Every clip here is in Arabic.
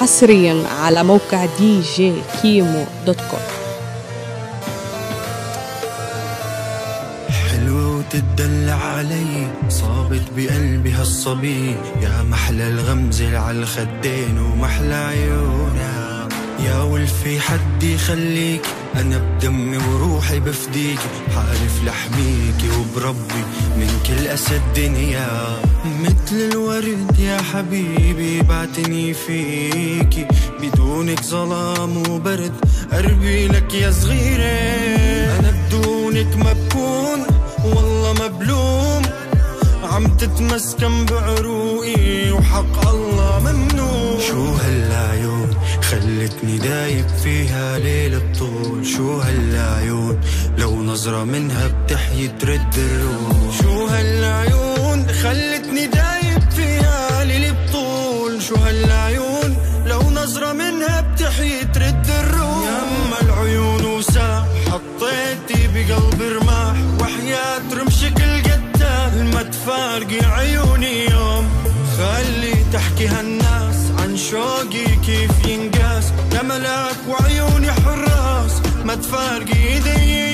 حصريا على موقع دي جي كيمو dot com. حلوة وتدلع علي صابت بقلبي هالصبي. يا محلى الغمزة على الخدين ومحلى عيونها يا ولفي حد يخليك أنا بدمي وروحي بفديك حألف لحميكي وبربي من كل أسى الدنيا مثل الورد يا حبيبي بعتني فيكي بدونك ظلام وبرد قربي لك يا صغيرة. أنا بدونك ما بكون والله مبلوم عم تتمسكن بعروقي وحق خلتني دايب فيها ليل الطول. شو هالعيون؟ لو نظرة منها بتحيي ترد الروح. شو هالعيون خلتني دايب فيها ليل بطول شو هالعيون؟ لو نظرة منها بتحيي ترد الروح. يما العيون وساح حطيتي بقلبي رماح. وحياة رمشك القتال ما تفارقي عيوني يوم. خلي تحكي شوقي كيف ينقاس؟ يا ملاك وعيوني حراس. ما تفارقي ايدي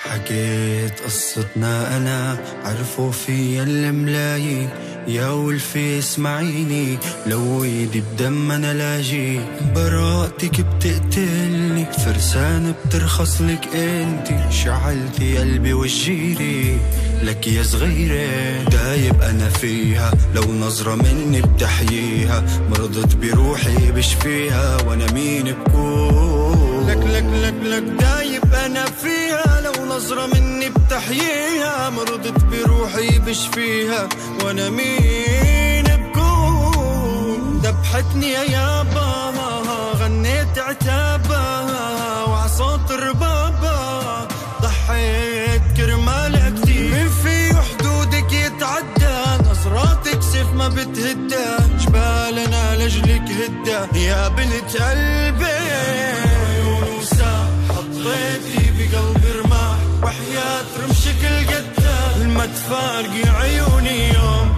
حكيت قصتنا أنا عرفوا فيا الملايين. يا ولفي اسمعيني لو إيدي بدم أنا لاجي براءتك بتقتلني فرسان بترخص لك انتي شعلتي قلبي وجيري لك يا صغيرة. دايب أنا فيها لو نظرة مني بتحييها. مرضت بروحي بشفيها وأنا مين بكون؟ لك لك لك لك دايب أنا فيها لو نظرة مني بتحييها مرضت بروحي بشفيها. وأنا مين بكون؟ ذبحتني يا يابا غنيت عتابها وعصوت ربابها ضحيت كرمالها كتير. من في حدودك يتعدى نظراتك سيف ما بتهدى. جبال أنا لاجلك هدى. يا بنت قلبي. تفارقي عيوني يوم.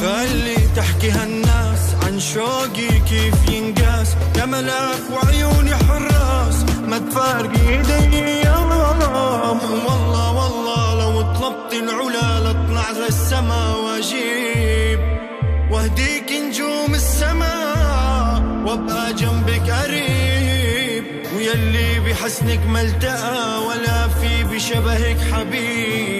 خلي تحكي هالناس عن شوقي كيف ينقاس. يا ملاك وعيوني حراس. ما تفارقي ايدي يوم. والله والله لو طلبت العلا لاطلع للسما واجيب. واهديك نجوم السماء وابقى جنبك قريب. ويلي بحسنك ما التقى ولا في بشبهك حبيب.